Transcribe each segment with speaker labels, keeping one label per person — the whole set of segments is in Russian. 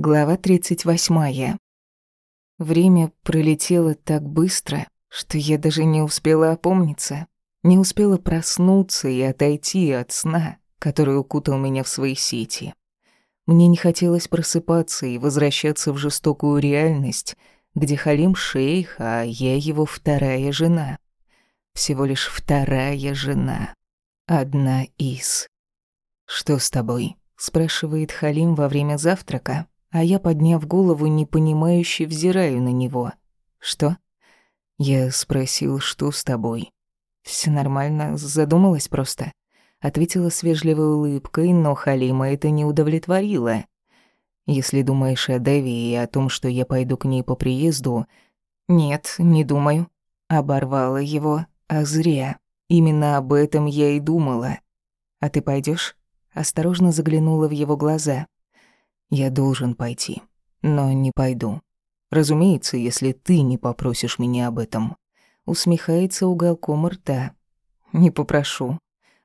Speaker 1: Глава 38. Время пролетело так быстро, что я даже не успела опомниться, не успела проснуться и отойти от сна, который укутал меня в свои сети. Мне не хотелось просыпаться и возвращаться в жестокую реальность, где Халим шейх, а я его вторая жена. Всего лишь вторая жена. Одна из. «Что с тобой?» — спрашивает Халим во время завтрака, а я, подняв голову, непонимающе взираю на него. «Что?» Я спросил, что с тобой. Все нормально, задумалась просто. Ответила с вежливой улыбкой, но Халима это не удовлетворило. Если думаешь о Дэви и о том, что я пойду к ней по приезду... Нет, не думаю. Оборвала его, а зря. Именно об этом я и думала. А ты пойдешь? Осторожно заглянула в его глаза. Я должен пойти, но не пойду. Разумеется, если ты не попросишь меня об этом. Усмехается уголком рта. Не попрошу.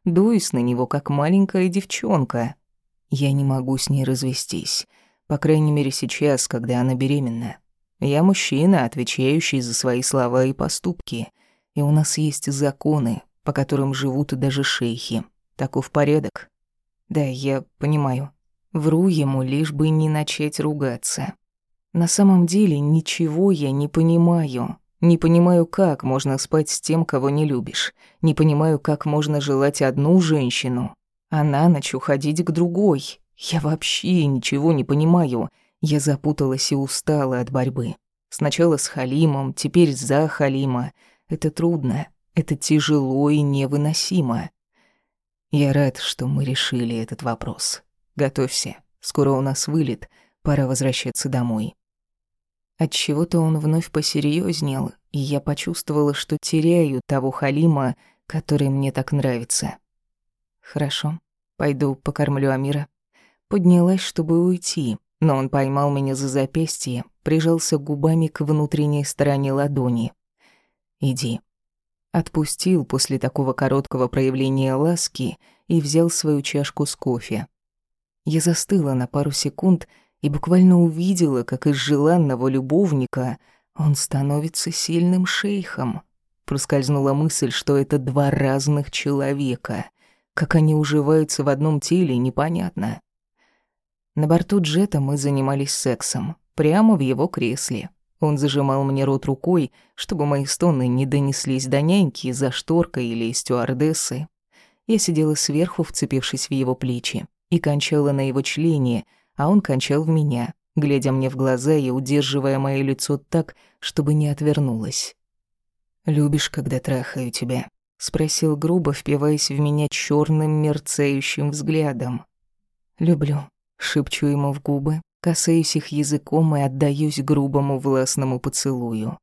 Speaker 1: Дуюсь на него, как маленькая девчонка. Я не могу с ней развестись. По крайней мере, сейчас, когда она беременна. Я мужчина, отвечающий за свои слова и поступки. И у нас есть законы, по которым живут даже шейхи. Таков порядок. Да, я понимаю. Вру ему, лишь бы не начать ругаться. На самом деле ничего я не понимаю. Не понимаю, как можно спать с тем, кого не любишь. Не понимаю, как можно желать одну женщину, а на ночь уходить к другой. Я вообще ничего не понимаю. Я запуталась и устала от борьбы. Сначала с Халимом, теперь за Халима. Это трудно, это тяжело и невыносимо. Я рад, что мы решили этот вопрос. Готовься. Скоро у нас вылет. Пора возвращаться домой. От чего-то он вновь посерьезнел, и я почувствовала, что теряю того Халима, который мне так нравится. Хорошо, пойду покормлю Амира. Поднялась, чтобы уйти, но он поймал меня за запястье, прижался губами к внутренней стороне ладони. Иди. Отпустил после такого короткого проявления ласки и взял свою чашку с кофе. Я застыла на пару секунд и буквально увидела, как из желанного любовника он становится сильным шейхом. Проскользнула мысль, что это два разных человека. Как они уживаются в одном теле, непонятно. На борту джета мы занимались сексом, прямо в его кресле. Он зажимал мне рот рукой, чтобы мои стоны не донеслись до няньки за шторкой или стюардессы. Я сидела сверху, вцепившись в его плечи и кончала на его члене, а он кончал в меня, глядя мне в глаза и удерживая мое лицо так, чтобы не отвернулась. «Любишь, когда трахаю тебя?» — спросил грубо, впиваясь в меня черным мерцающим взглядом. «Люблю», — шепчу ему в губы, касаюсь их языком и отдаюсь грубому властному поцелую.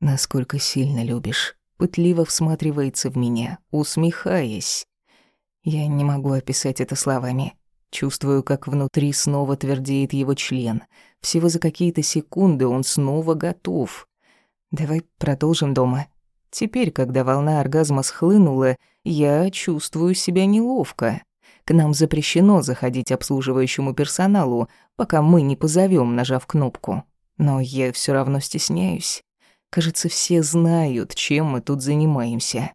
Speaker 1: «Насколько сильно любишь?» Пытливо всматривается в меня, усмехаясь. Я не могу описать это словами. Чувствую, как внутри снова твердеет его член. Всего за какие-то секунды он снова готов. Давай продолжим дома. Теперь, когда волна оргазма схлынула, я чувствую себя неловко. К нам запрещено заходить обслуживающему персоналу, пока мы не позовем, нажав кнопку. Но я все равно стесняюсь. Кажется, все знают, чем мы тут занимаемся.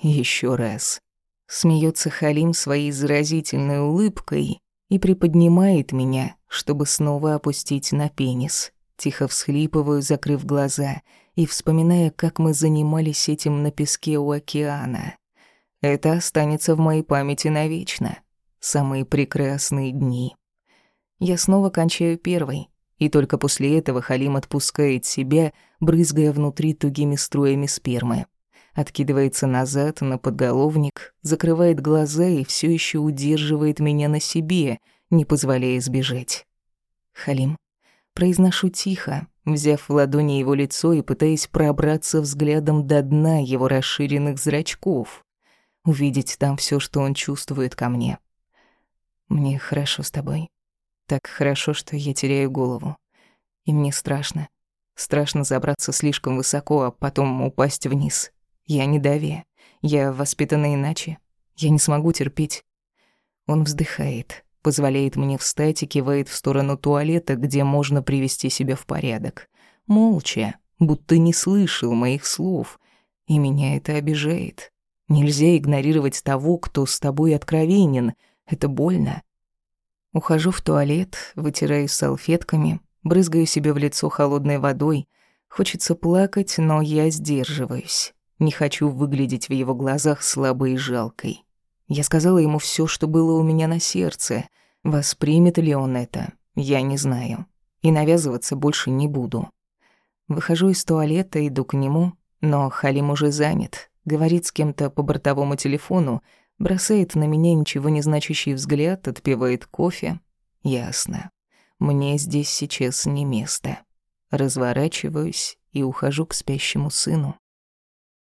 Speaker 1: Еще раз. Смеется Халим своей заразительной улыбкой и приподнимает меня, чтобы снова опустить на пенис. Тихо всхлипываю, закрыв глаза, и вспоминая, как мы занимались этим на песке у океана. Это останется в моей памяти навечно. Самые прекрасные дни. Я снова кончаю первой, и только после этого Халим отпускает себя, брызгая внутри тугими струями спермы откидывается назад на подголовник, закрывает глаза и все еще удерживает меня на себе, не позволяя сбежать. Халим. Произношу тихо, взяв в ладони его лицо и пытаясь пробраться взглядом до дна его расширенных зрачков, увидеть там все, что он чувствует ко мне. Мне хорошо с тобой. Так хорошо, что я теряю голову. И мне страшно. Страшно забраться слишком высоко, а потом упасть вниз. Я не Дави. Я воспитана иначе. Я не смогу терпеть. Он вздыхает, позволяет мне встать и кивает в сторону туалета, где можно привести себя в порядок. Молча, будто не слышал моих слов. И меня это обижает. Нельзя игнорировать того, кто с тобой откровенен. Это больно. Ухожу в туалет, вытираюсь салфетками, брызгаю себе в лицо холодной водой. Хочется плакать, но я сдерживаюсь. Не хочу выглядеть в его глазах слабой и жалкой. Я сказала ему все, что было у меня на сердце. Воспримет ли он это, я не знаю. И навязываться больше не буду. Выхожу из туалета, иду к нему, но Халим уже занят. Говорит с кем-то по бортовому телефону, бросает на меня ничего не значащий взгляд, отпивает кофе. Ясно. Мне здесь сейчас не место. Разворачиваюсь и ухожу к спящему сыну.